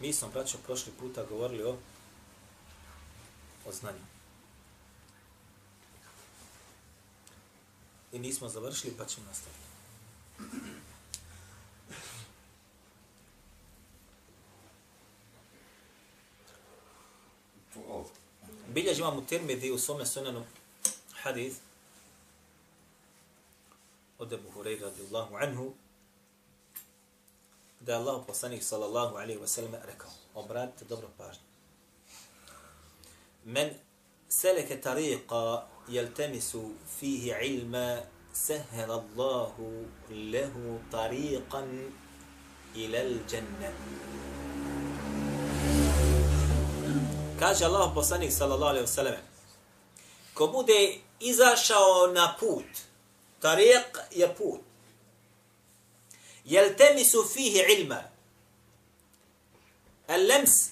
Mi smo, braćo, prošli puta govorili o, o znanju. I nismo završili, pa ćemo nastaviti. Biljež imam u Tirmidhi u svome sunanu hadith od Ebu Hureyra radijallahu anhu da je Allah poslanik sallallahu alaihi wa sallam rekao, obratite dobro pažnju. Men seleke tariqa jeltemisu fihi ilma sehel Allahu lehu tariqan ilal dženne. Kaže Allah poslanik sallallahu alaihi wa sallam, ko bude izašao na put, tariq je put, jeltemisu fihi ilma. Al-lems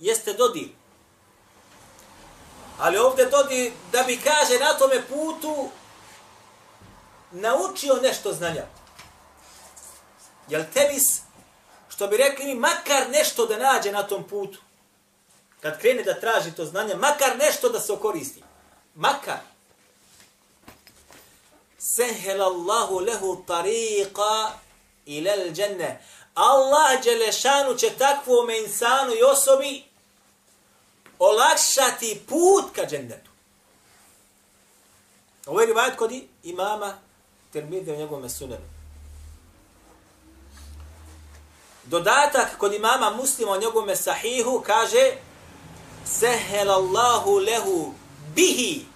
jeste dodir. Ali ovdje dodir da bi kaže na tome putu naučio nešto znanja. Jel temis, što bi rekli mi, makar nešto da nađe na tom putu. Kad krene da traži to znanje, makar nešto da se okoristi. Makar. Sehel Allahu lehu tariqa ilal dženne. Allah Đelešanu će takvome insanu i osobi olakšati put ka džennetu. Ovo je rivajet kod imama Tirmidhi u njegovom sunenu. Dodatak kod imama muslima u njegovom sahihu kaže Sehel Allahu lehu bihi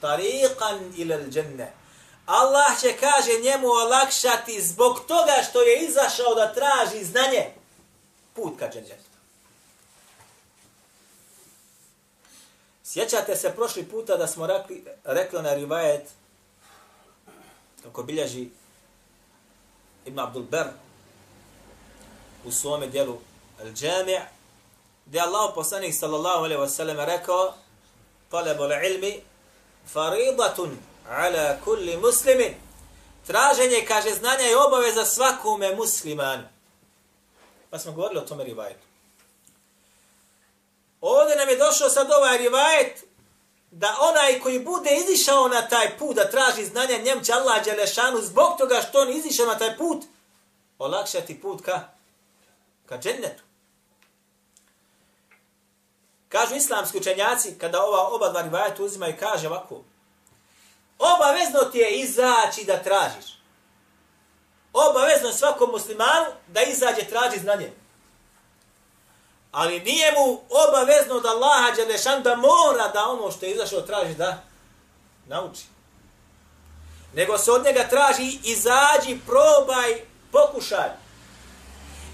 tariqan ilal dženne. Allah će, kaže, njemu olakšati zbog toga što je izašao da traži znanje put ka džennetu. Sjećate se prošli puta da smo rekli, rekli na rivajet kako bilježi Ibn Abdul Ber u svome dijelu Al-Jami' gdje Allah poslanik sallallahu alaihi wa sallam rekao talabul ilmi faridatun ala kulli muslimin. Traženje, kaže, znanja je obaveza svakome muslimanu. Pa smo govorili o tome rivajetu. Ovdje nam je došao sad ovaj rivajet da onaj koji bude izišao na taj put da traži znanja, njem će Allah Đelešanu zbog toga što on izišao na taj put, olakšati put ka, ka džennetu. Kažu islamski učenjaci, kada ova oba dva rivajeta uzimaju, kaže ovako, Obavezno ti je izaći da tražiš. Obavezno svakom muslimanu da izađe traži znanje. Ali nije mu obavezno da Allah Đelešan da mora da ono što je izašao traži da nauči. Nego se od njega traži izađi, probaj, pokušaj.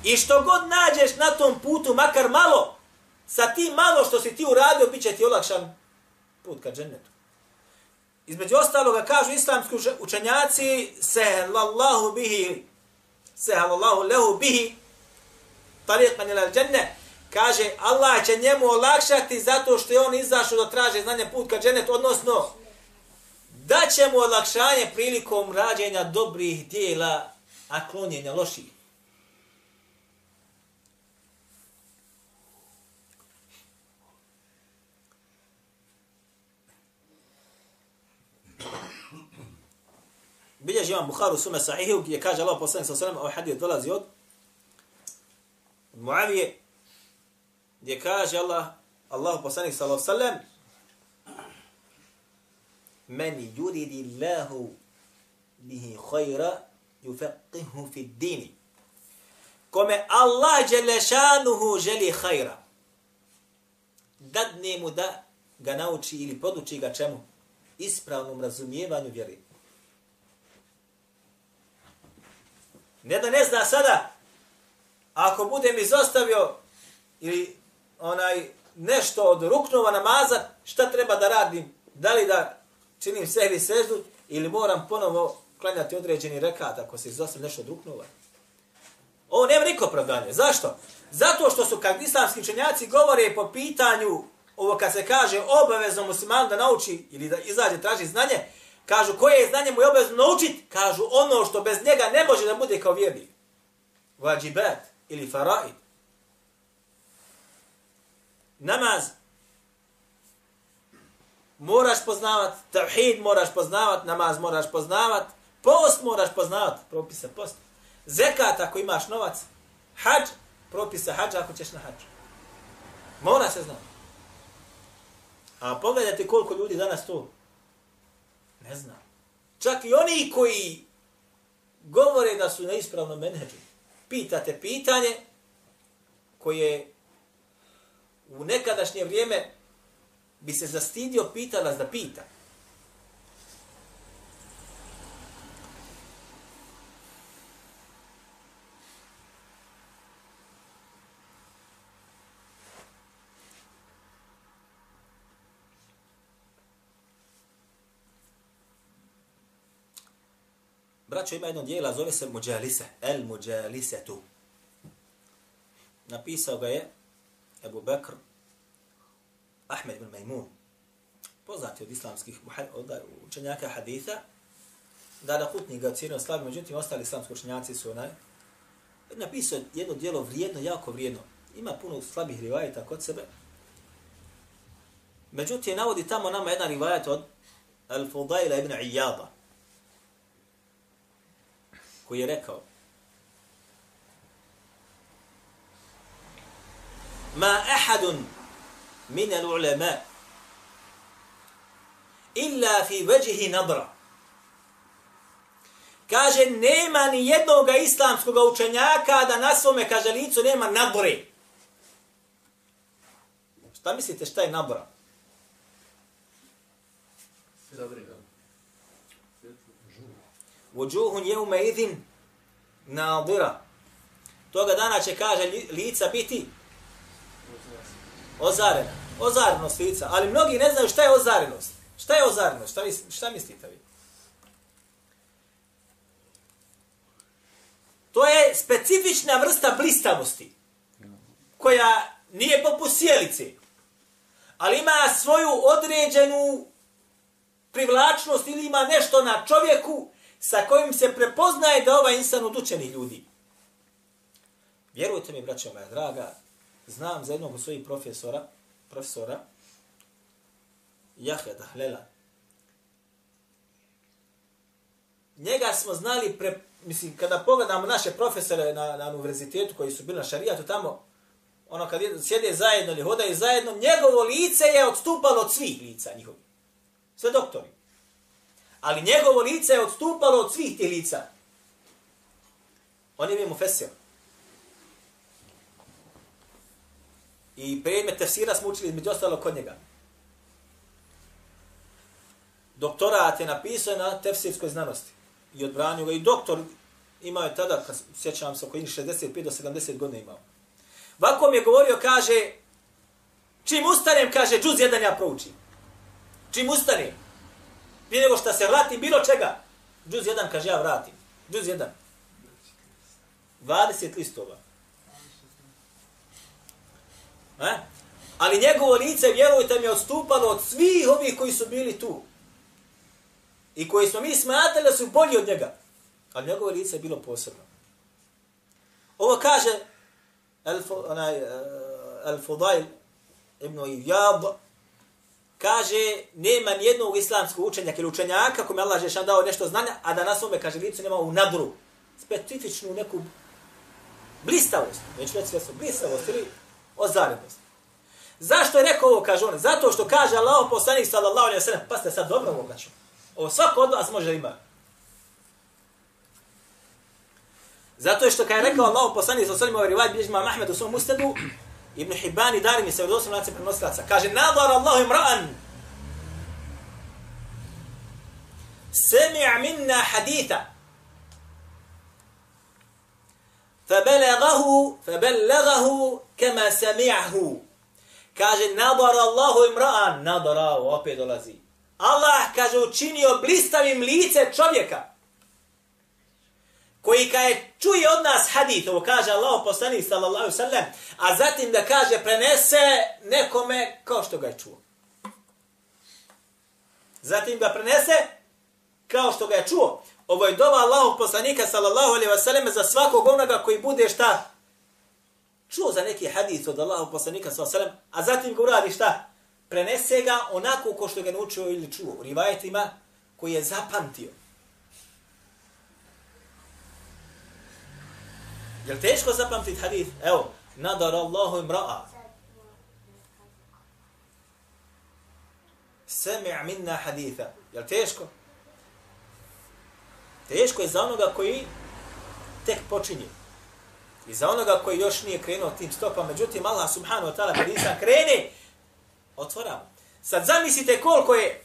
I što god nađeš na tom putu, makar malo, sa tim malo što si ti uradio, bit će ti olakšan put ka džennetu. Između ostaloga kažu islamski učenjaci se bihi se lehu bihi tariqan ila dženne kaže Allah će njemu olakšati zato što je on izašao da traže znanje put ka džennet odnosno da će mu olakšanje prilikom rađenja dobrih dijela a klonjenja loših. Bilježi imam Bukharu sume sahihu gdje kaže Allah poslanik sa sallam, ovaj hadith dolazi od Muavije, gdje kaže Allah, Allah poslanik sa sallam, men yuridi Allahu bihi khayra yufaqihu fi dini. Kome Allah Đelešanuhu želi khayra, dadne mu da ga nauči ili poduči ga čemu? Ispravnom razumijevanju vjeri. Ne da ne zna sada ako budem izostavio ili onaj nešto od ruknova namaza, šta treba da radim? Da li da činim sehvi seždu ili moram ponovo klanjati određeni rekat ako se izostavio nešto od ruknova? Ovo nema niko opravdanje. Zašto? Zato što su kad islamski čenjaci govore po pitanju ovo kad se kaže obavezno musliman da nauči ili da izađe traži znanje, kažu koje je znanje mu je obavezno naučiti, kažu ono što bez njega ne može da bude kao vjernik. Vajibat ili faraid. Namaz. Moraš poznavat, tavhid moraš poznavat, namaz moraš poznavat, post moraš poznavat, propise post. Zekat ako imaš novac, hađ, propisa hađa ako ćeš na hađ. Mora se znati. A pogledajte koliko ljudi danas tu ne znam. Čak i oni koji govore da su na ispravnom menheđu. Pitate pitanje koje u nekadašnje vrijeme bi se zastidio pitala da pita. Braćo ima jedno dijela, zove se Muđalise, El Muđalisetu. Napisao ga je Ebu Bekr Ahmed bin Majmun, poznati od islamskih od učenjaka haditha, da da kutni ga cijenio slavi, međutim ostali islamski učenjaci su onaj, napisao jedno dijelo vrijedno, jako vrijedno. Ima puno slabih rivajeta kod sebe. Međutim, navodi tamo nama jedan rivajet od Al-Fudaila ibn Iyada, koji je rekao Ma ahadun min al-ulama illa fi wajhi nadra. Kaže, nema ni jednog islamskog učenjaka da na svome, kaže, licu nema nabore. Šta mislite šta je Vođuhun je ume idhin nadira. Toga dana će, kaže, lica biti ozarena. Ozarenost lica. Ali mnogi ne znaju šta je ozarenost. Šta je ozarenost? Šta, šta mislite vi? To je specifična vrsta blistavosti. Koja nije poput sjelice. Ali ima svoju određenu privlačnost ili ima nešto na čovjeku sa kojim se prepoznaje da ovaj insan od učenih ljudi. Vjerujte mi, braćo moja draga, znam za jednog od svojih profesora, profesora, Jahja Dahlela. Njega smo znali, pre, mislim, kada pogledamo naše profesore na, na univerzitetu koji su bili na šarijatu tamo, ono kad sjede zajedno ili hodaju zajedno, njegovo lice je odstupalo od svih lica njihovi. Sve doktori ali njegovo lice je odstupalo od svih tih lica. On je bio mu fesio. I predmet tefsira smo učili između ostalo kod njega. Doktorat je napisao na tefsirskoj znanosti. I odbranio ga. I doktor imao je tada, kad sjećam se, oko 65 do 70 godina imao. Vako mi je govorio, kaže, čim ustanem, kaže, džuz jedan ja proučim. Čim ustanem, prije nego što se vratim bilo čega. Džuz jedan kaže ja vratim. Džuz jedan. 20 listova. E? Ali njegovo lice, vjerujte mi, odstupalo od svih ovih koji su bili tu. I koji smo mi smatrali da su bolji od njega. Ali njegovo lice je bilo posebno. Ovo kaže Al-Fudail eh, ibn Iyad, kaže, nema nijednog islamskog učenjaka ili učenjaka kome Allah Žešan dao nešto znanja, a da na svome, kaže, licu nema u nadru, specifičnu neku blistavost, neću reći svesu, blistavost ili ozarenost. Zašto je rekao ovo, kaže on? Zato što kaže Allah poslanik sallallahu alaihi wa sallam, pa ste sad dobro ovo gaću. Ovo svako od vas može ima. Zato je što kada je rekao Allah poslanik sallallahu alaihi wa sallam, ovaj rivaj bilježima Mahmed u svom ustadu, Ibn Hibani Darimi se vjerodosim lance prenosilaca. Kaže, nadar Allahu imra'an. Semi'a minna haditha. فَبَلَغَهُ فَبَلَغَهُ كَمَا سَمِعَهُ Kaže, nadara Allahu imra'an, nadara, opet dolazi. Allah, kaže, učinio blistavim lice čovjeka, koji kad je čuje od nas hadith, ovo kaže Allah poslanik sallallahu sallam, a zatim da kaže prenese nekome kao što ga je čuo. Zatim ga prenese kao što ga je čuo. Ovo je dova Allahu poslanika sallallahu alaihi wasallam za svakog onoga koji bude šta? Čuo za neki hadith od Allahu poslanika sallallahu alaihi wasallam, a zatim ga uradi šta? Prenese ga onako ko što ga naučio ili čuo. U rivajetima koji je zapamtio. Jel teško zapamtiti hadith? Evo, nadar Allahu imra'a. Sami' minna haditha. Jel teško? Teško je za onoga koji tek počinje. I za onoga koji još nije krenuo tim stopama. Međutim, Allah subhanahu wa ta'ala, kad insan krene, otvoramo. Sad zamislite koliko je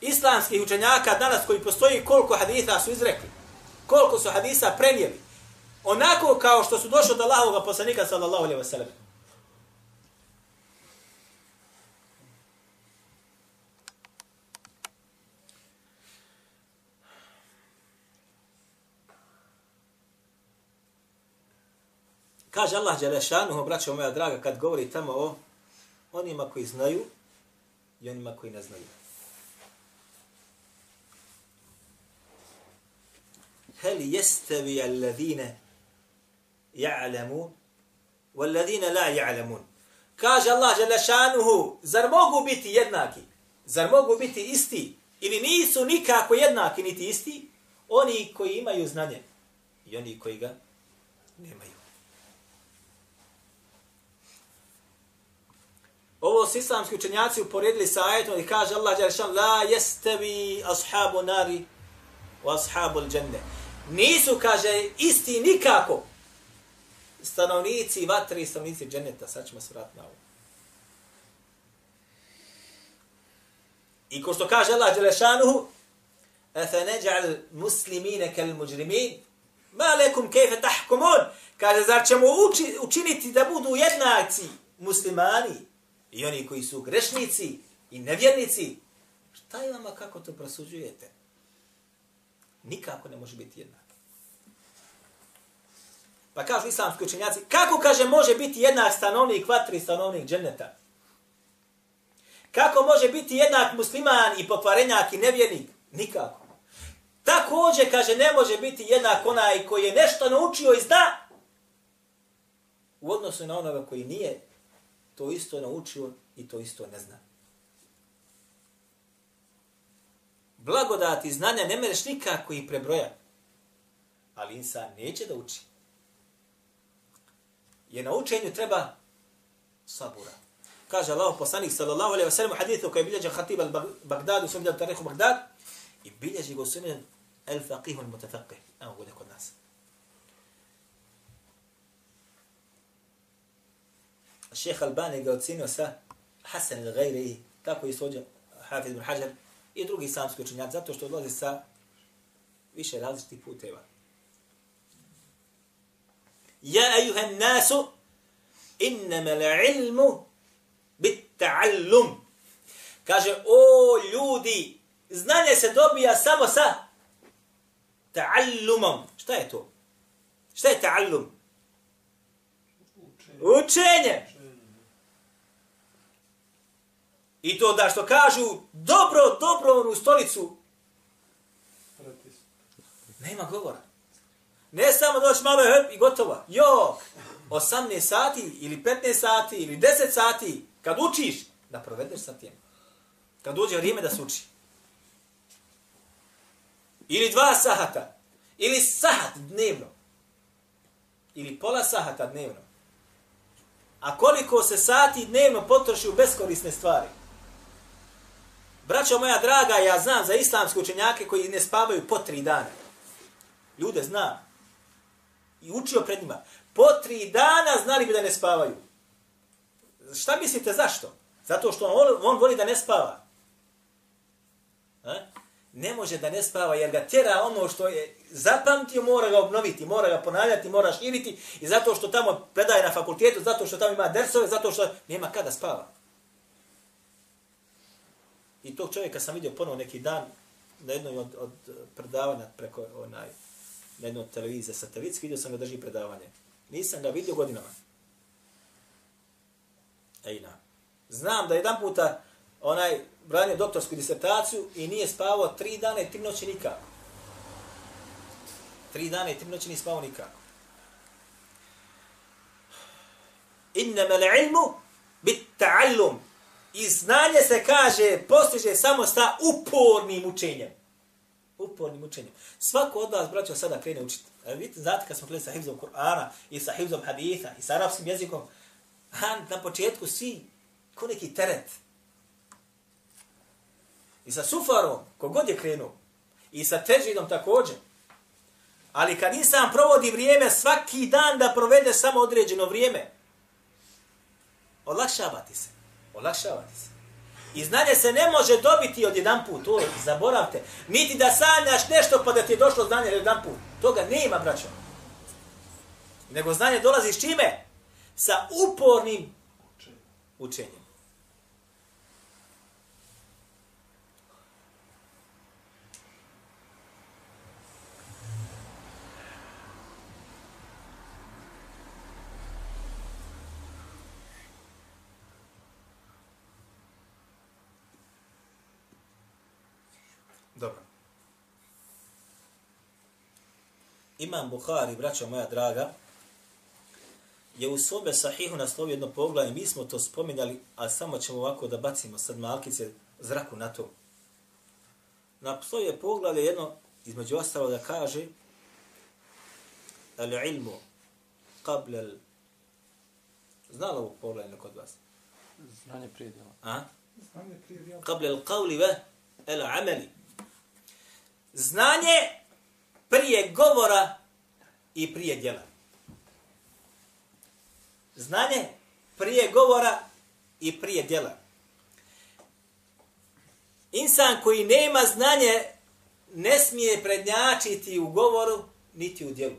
islamskih učenjaka danas koji postoji, koliko haditha su izrekli. Koliko su hadisa prenijeli. Onako kao što su došli od Allahovog poslanika sallallahu alejhi ve sellem. Kaže Allah Đelešanuhu, braćo moja draga, kad govori tamo o onima koji znaju i onima koji ne znaju. Hel jestevi alladine ja'lamun walladine la ja'lamun. Kaže Allah Đelešanuhu, zar mogu biti jednaki? Zar mogu biti isti? Ili nisu nikako jednaki niti isti? Oni koji imaju znanje i oni koji ga nemaju. Ovo su islamski učenjaci uporedili sa ajetom i kaže Allah Đelešan La jestevi ashabu nari wa ashabu dženne. Nisu, kaže, isti nikako stanovnici vatre i stanovnici dženeta. Sad ćemo se vratiti na ovo. I ko što kaže Allah Đelešanuhu Efe muslimine kal muđrimin Ma lekum kejfe tahkumun Kaže, zar ćemo uči, učiniti da budu jednaci muslimani i oni koji su grešnici i nevjernici, šta je vama kako to prosuđujete? Nikako ne može biti jednak. Pa kažu islamski učenjaci, kako kaže može biti jednak stanovnik vatri i stanovnik dženeta? Kako može biti jednak musliman i pokvarenjak i nevjernik? Nikako. Također, kaže, ne može biti jednak onaj koji je nešto naučio i zna u odnosu na onoga koji nije to isto naučio i to isto ne zna. Blagodati znanja ne mereš nikako i prebroja. Ali insan neće da uči. Je na učenju treba sabura. Kaže Allah poslanik sallallahu alaihi wa sallam u hadithu koji bilježe Khatib al-Baghdad u svom tarihu Baghdad i bilježi go sunan al-faqih al-mutafaqih. Evo bude kod nas. Šeha Albani ga ocenio sa Hasan il-Gajri, tako i sođa Hafiz ibn Hajar i drugi islamski učenjaci, zato što odlazi sa više različitih puteva. Ja ejuhan nasu, innama ilmu bit ta'allum. Kaže, o ljudi, znanje se dobija samo sa ta'allumom. Šta je to? Šta je ta'allum? Učenje. Učenje. I to da što kažu, dobro, dobro onu stolicu. Nema govora. Ne samo doći malo hrp i gotovo. Jo, 18 sati ili 15 sati ili 10 sati, kad učiš, da provedeš sa tim. Kad uđe vrijeme da se uči. Ili dva sahata. Ili sahat dnevno. Ili pola sahata dnevno. A koliko se sati dnevno potroši u beskorisne stvari? Braćo moja draga, ja znam za islamske učenjake koji ne spavaju po tri dana. Ljude zna. I učio pred njima. Po tri dana znali bi da ne spavaju. Šta mislite zašto? Zato što on, on voli da ne spava. A? ne može da ne spava jer ga tjera ono što je zapamtio, mora ga obnoviti, mora ga ponavljati, mora širiti i zato što tamo predaje na fakultetu, zato što tamo ima dersove, zato što nema kada spava. I tog čovjeka sam vidio ponovo neki dan na jednoj od, od predavanja preko onaj, na jednoj televiziji satelitski, vidio sam ga drži predavanje. Nisam ga vidio godinama. Ejna. Znam da jedan puta onaj branio doktorsku disertaciju i nije spavao tri dana i tri noći nikako. Tri dana i tri noći nije spavao nikako. Innama ilmu bit ta'allum. I znanje se kaže, postiže samo sa upornim učenjem. Upornim učenjem. Svako od vas, braćo, sada krene učiti. A e, vidite, znate kad smo krenuli sa hivzom Kur'ana i sa hivzom haditha i sa arapskim jezikom, na početku svi ko neki teret. I sa sufarom, kogod je krenuo. I sa težidom također. Ali kad insan provodi vrijeme, svaki dan da provede samo određeno vrijeme, olakšavati se. Olakšavati se. I znanje se ne može dobiti od jedan put, to zaboravte. Niti da sanjaš nešto pa da ti je došlo znanje od jedan put. Toga nema, braćo. Nego znanje dolazi s čime? Sa upornim učenjem. Imam Bukhari, braćo moja draga, je u sobe sahihu naslovio jedno poglavlje, mi smo to spominjali, a samo ćemo ovako da bacimo sad malkice zraku na to. Na je poglavlje jedno, između ostalo da kaže, al ilmu qabla al Znalo ovo poglavlje kod vas? Znanje prije djela. A? Znanje prije djela. Qabla al qawli wa al amali. Znanje prije govora i prije djela. Znanje prije govora i prije djela. Insan koji nema znanje ne smije prednjačiti u govoru niti u djelu.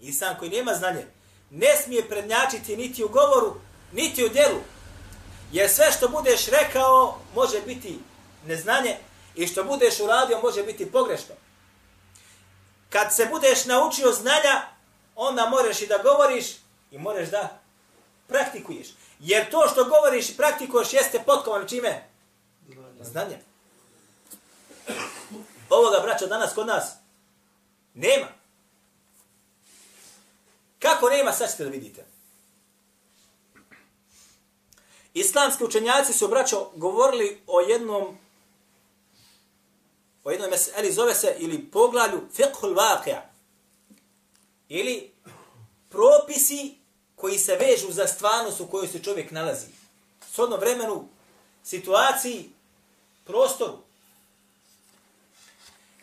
Insan koji nema znanje ne smije prednjačiti niti u govoru niti u djelu. Jer sve što budeš rekao može biti neznanje i što budeš uradio može biti pogrešno. Kad se budeš naučio znanja, onda možeš i da govoriš i možeš da praktikuješ. Jer to što govoriš i praktikuješ jeste potkovan čime? Znanje. Ovoga, braćo, danas kod nas nema. Kako nema, sad ćete da vidite. Islamski učenjaci su, braćo, govorili o jednom o jednoj meseli zove se ili poglavlju fiqhul vaqija. ili propisi koji se vežu za stvarnost u kojoj se čovjek nalazi. S odnom vremenu, situaciji, prostoru.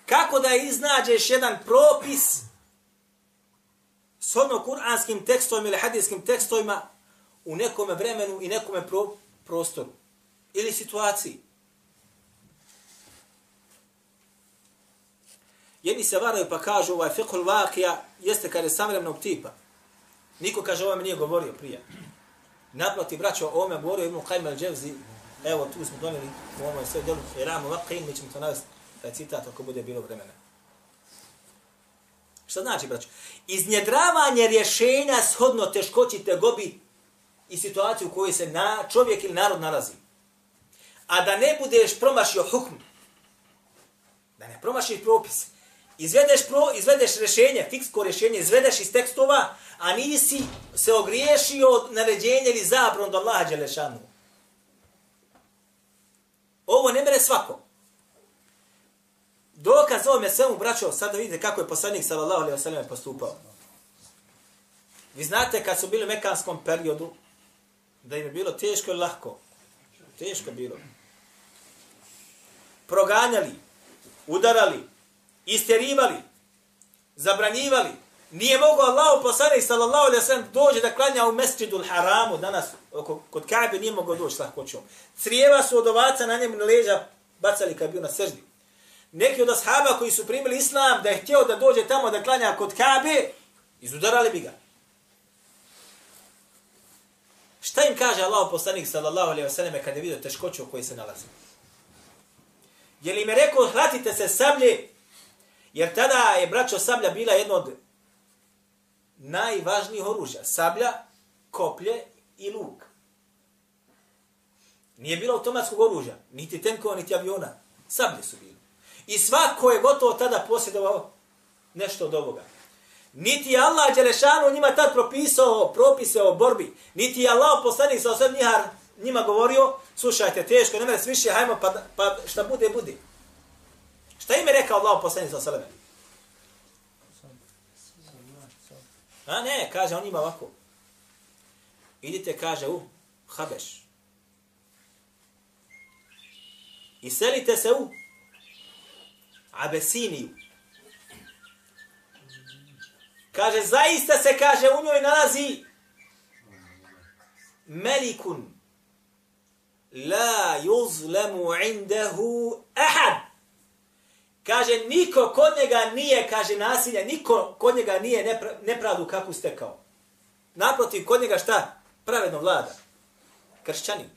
Kako da iznađeš jedan propis s odno kuranskim tekstovima ili hadijskim tekstovima u nekom vremenu i nekom pro prostoru ili situaciji. Jedni se varaju pa kažu ovaj fiqhul vakija jeste kada je savremenog tipa. Niko kaže ovo mi nije govorio prije. Naproti braćo, ovo me govorio Ibn Qajm al-đevzi. Evo tu smo donijeli u ovoj sve delu Iramu Vakijin, mi ćemo to navesti taj citat ako bude bilo vremena. Šta znači, braćo? Iznjedravanje rješenja shodno teškoći te gobi i situaciju u kojoj se na čovjek ili narod nalazi. A da ne budeš promašio hukm. Da ne promašiš propis izvedeš pro, izvedeš rješenje, fiksko rješenje, izvedeš iz tekstova, a nisi se ogriješio od naređenja ili zabron do Allaha Đelešanu. Ovo ne mere svako. Dokaz ovome svemu, braćo, sada vidite kako je poslanik sallallahu alaihi wa sallam postupao. Vi znate kad su bili u mekanskom periodu, da im je bilo teško ili lahko? Teško bilo. Proganjali, udarali, isterivali, zabranjivali. Nije mogao Allah poslanik sallallahu alaihi sallam dođe da klanja u mesčidu haramu danas oko, kod Kaabe nije mogao doći sa hoćom. Crijeva su od ovaca na njemu leđa bacali kad bio na srždi. Neki od ashaba koji su primili islam, da je htio da dođe tamo da klanja kod Kabe, izudarali bi ga. Šta im kaže Allah poslanik sallallahu alaihi sallam kada je vidio teškoću u kojoj se nalazi? Je li im je rekao, hvatite se sablje, jer tada je braćo sablja bila jedno od najvažnijih oružja. Sablja, koplje i luk. Nije bilo automatskog oružja, niti tenkova, niti aviona. Sablje su bili. I svako je gotovo tada posjedovao nešto od ovoga. Niti je Allah Đelešanu njima tad propisao propise o borbi. Niti je Allah poslanik sa osam njima govorio, slušajte, teško, ne mene više, hajmo, pa, pa šta bude, bude. Šta im je rekao Allah poslanik sa osam A ne, kaže on ima ovako. Idite, kaže, u Habeš. I selite se u Abesiniju. Kaže, zaista se, kaže, u njoj nalazi Melikun la yuzlamu indahu ahad. Kaže, niko kod njega nije, kaže, nasilja, niko kod njega nije nepravdu kako stekao. Naprotiv, kod njega šta? Pravedno vlada. Kršćanin.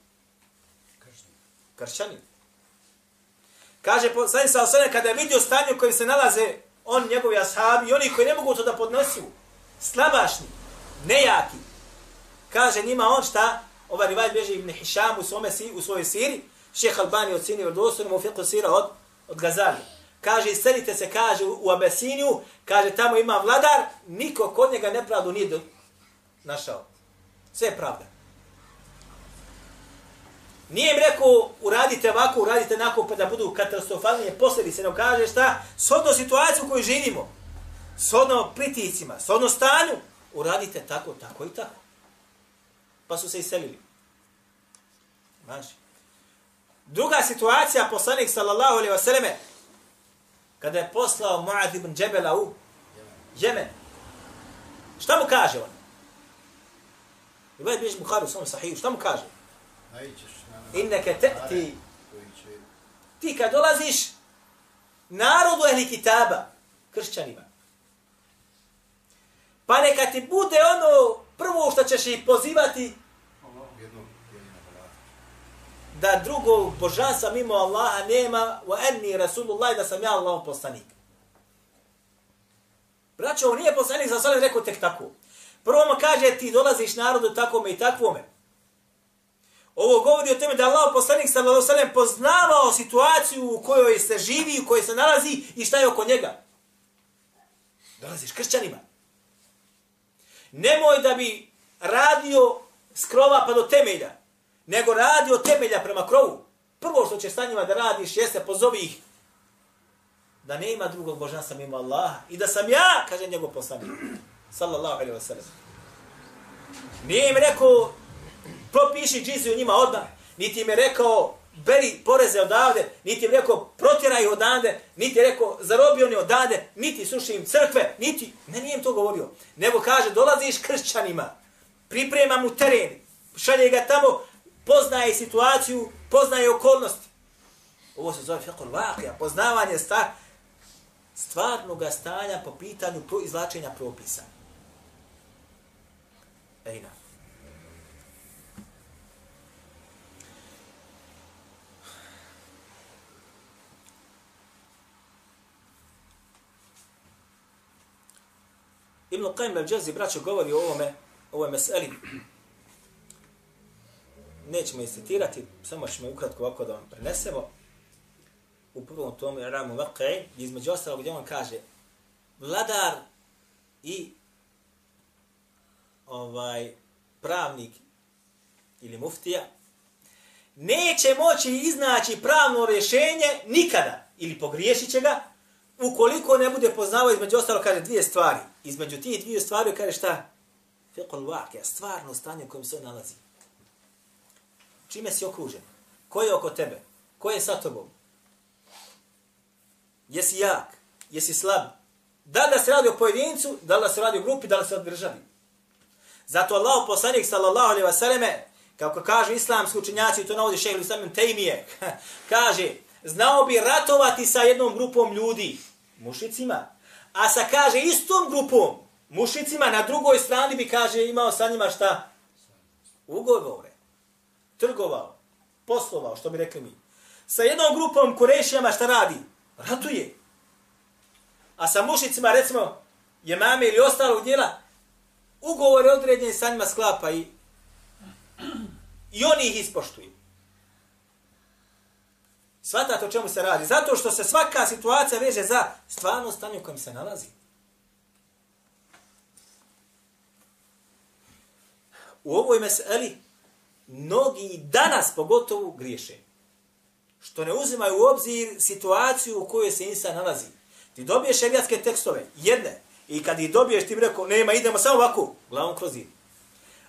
Kršćanin. Kaže, sad sa osvrame, kada je vidio stanje u kojem se nalaze on, njegovi ashabi i oni koji ne mogu to da podnosu, slabašni, nejaki, kaže njima on šta, ovaj rivaj bježi ibn Hišam u, svome, u svojoj siri, šeha Albani od sini vrdostojnom u fiqhu sira od, od Gazali. Kaže, selite se, kaže, u Abesiniju, kaže, tamo ima vladar, niko kod njega nepravdu nije do... našao. Sve je pravda. Nije im rekao, uradite ovako, uradite onako, pa da budu katastrofalnije posljedice, nego kaže šta, s odno situaciju u kojoj živimo, s odno priticima, s odno stanju, uradite tako, tako i tako. Pa su se iselili. Maži. Druga situacija, poslanik sallallahu alaihi wasallam, kada je poslao Mu'ad ibn Džebela u Jemen. Šta mu kaže on? I vajed biš Bukhari u svom sahiju, šta mu kaže? Inneke te'ti. Ti kad dolaziš narodu ehli kitaba, kršćanima, pa neka ti bude ono prvo što ćeš ih pozivati da drugog božanstva mimo Allaha nema wa anni rasulullah da sam ja Allahov poslanik. Braćo, on nije poslanik za sve rekao tek tako. Prvo mu kaže ti dolaziš narodu takome i takvome. Ovo govori o tome da Allah poslanik sallallahu alejhi ve poznavao situaciju u kojoj se živi, u kojoj se nalazi i šta je oko njega. Dolaziš kršćanima. Nemoj da bi radio skrova pa do temelja, nego radio temelja prema krovu. Prvo što će sa njima da radiš jeste pozovi ih da nema drugog božanstva mimo Allaha i da sam ja, kaže njegov poslanik, sallallahu alaihi wa sallam. Nije im rekao, propiši džiziju njima odmah, niti im je rekao, beri poreze odavde, niti im rekao, protjeraj odande, niti je rekao, zarobi oni odande, niti suši im crkve, niti, ne nije im to govorio, nego kaže, dolaziš kršćanima, priprema mu teren, šalje ga tamo, poznaje situaciju, poznaje okolnosti. Ovo se zove fiqhul vaqija, poznavanje sta, stvarnog stanja po pitanju pro izlačenja propisa. Ejna. Ibn Qayyim al-đazi, braćo, govori o ovome, ovoj meseli. Nećemo je samo ćemo ukratko ovako da vam prenesemo. U prvom tomu je Ramu Vakaj, između ostalog gdje on kaže vladar i ovaj pravnik ili muftija neće moći iznaći pravno rješenje nikada ili pogriješit će ga ukoliko ne bude poznavao između ostalo kaže dvije stvari. Između tih dvije stvari kaže šta? Fiqhul waqi, stvarno stanje u kojem se on nalazi. Čime si okružen? Ko je oko tebe? Ko je sa tobom? Jesi jak? Jesi slab? Da da se radi o pojedincu, da da se radi o grupi, da da se o državi. Zato Allah poslanik sallallahu alaihi ve selleme kako kaže islamski učenjaci, to navodi šehr Islamim Tejmije, kaže, znao bi ratovati sa jednom grupom ljudi, mušicima, a sa kaže istom grupom, mušicima, na drugoj strani bi kaže imao sa njima šta? Ugovore. Trgovao. Poslovao, što bi rekli mi. Sa jednom grupom kurešijama šta radi? Ratuje. A sa mušicima, recimo, je mame ili ostalog dijela, ugovore određene sa njima sklapa i, i oni ih ispoštuju. Svatate o čemu se radi? Zato što se svaka situacija veže za stvarno stanje u kojem se nalazi. U ovoj meseli mnogi danas pogotovo griješe. Što ne uzimaju u obzir situaciju u kojoj se insan nalazi. Ti dobiješ šerijatske tekstove, jedne, i kad ih dobiješ ti bi rekao, nema, idemo samo ovako, glavom kroz zid.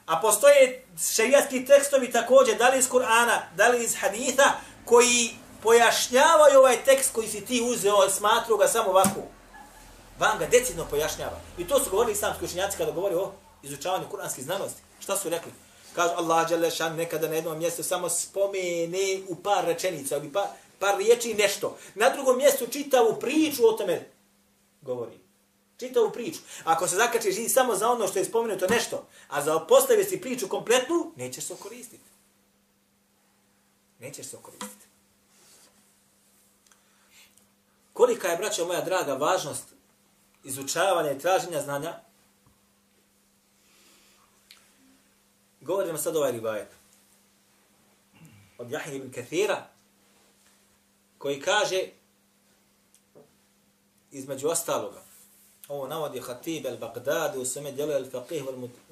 A postoje šerijatski tekstovi također, da li iz Kur'ana, da li iz haditha, koji pojašnjavaju ovaj tekst koji si ti uzeo, smatru ga samo ovako. Vam ga decidno pojašnjava. I to su govorili islamski učenjaci kada govori o izučavanju kuranskih znanosti. Šta su rekli? Kažu Allah Đelešan nekada na jednom mjestu samo spomene u par rečenica, ili par, par riječi nešto. Na drugom mjestu čitavu priču o tome govori. Čitavu priču. Ako se zakačeš i samo za ono što je spomenuto nešto, a za postaviti si priču kompletnu, nećeš se koristiti. Nećeš se koristiti. Kolika je, braćo moja draga, važnost izučavanja i traženja znanja? Govorimo sad ovaj rivajet. Od Jahid ibn Kathira, koji kaže, između ostaloga, ovo navodi Hatib al-Baghdadi u sveme djelu al-Faqih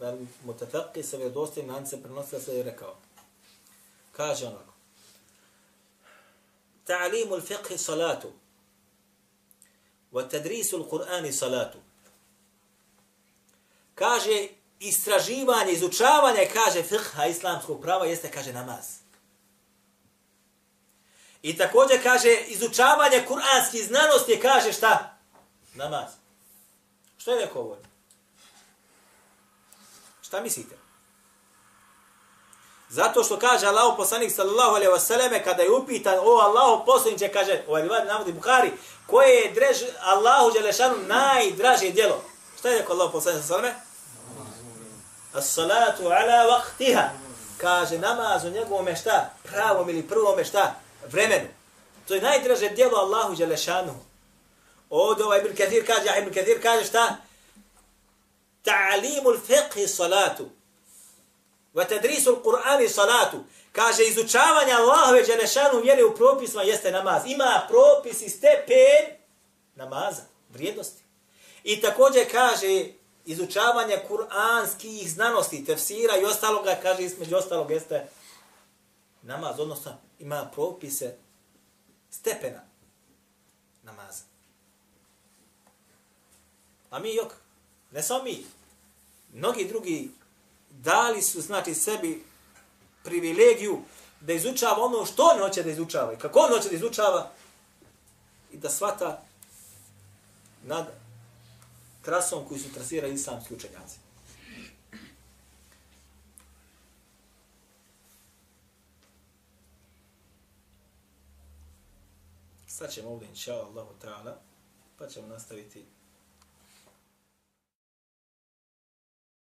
al-Mutafaqih sa vjerodostojim lance prenosila se je rekao. Kaže onako. Ta'limu al-fiqh salatu wa tadrisu al-Qur'ani salatu. Kaže istraživanje, izučavanje, kaže fiqha islamskog prava jeste kaže namaz. I također kaže izučavanje kuranskih znanosti kaže šta? Namaz. Što je neko ovo? Šta mislite? Zato što kaže Allah poslanik sallallahu alejhi ve selleme kada je upitan o Allahu poslanice kaže ovaj rivad navodi Buhari koje je drež Allahu dželešanu najdraže djelo. Šta je rekao Allah poslanik sallallahu alejhi ve As-salatu ala vaktiha. Kaže namaz u njegovome šta? Pravom ili prvome šta? Vremenu. To je najdraže djelo Allahu Đelešanu. Ovdje ovaj Ibn Kathir kaže, a Ibn Kathir kaže šta? Ta'limul fiqhi salatu. Va tadrisul Qur'ani salatu. Kaže, izučavanje Allahove Đelešanu vjere u propisima jeste namaz. Ima propis i stepen namaza, vrijednosti. I također kaže, izučavanje kuranskih znanosti, tefsira i ostaloga, kaže, između ostalog jeste namaz, odnosno ima propise stepena namaza. A mi jok, ne samo mi, mnogi drugi dali su, znači, sebi privilegiju da izučava ono što on hoće da izučava i kako on hoće da izučava i da svata nad trasom koju su trasirali islamski učenjaci. Sad ćemo ovdje, inša Allahu ta'ala, pa ćemo nastaviti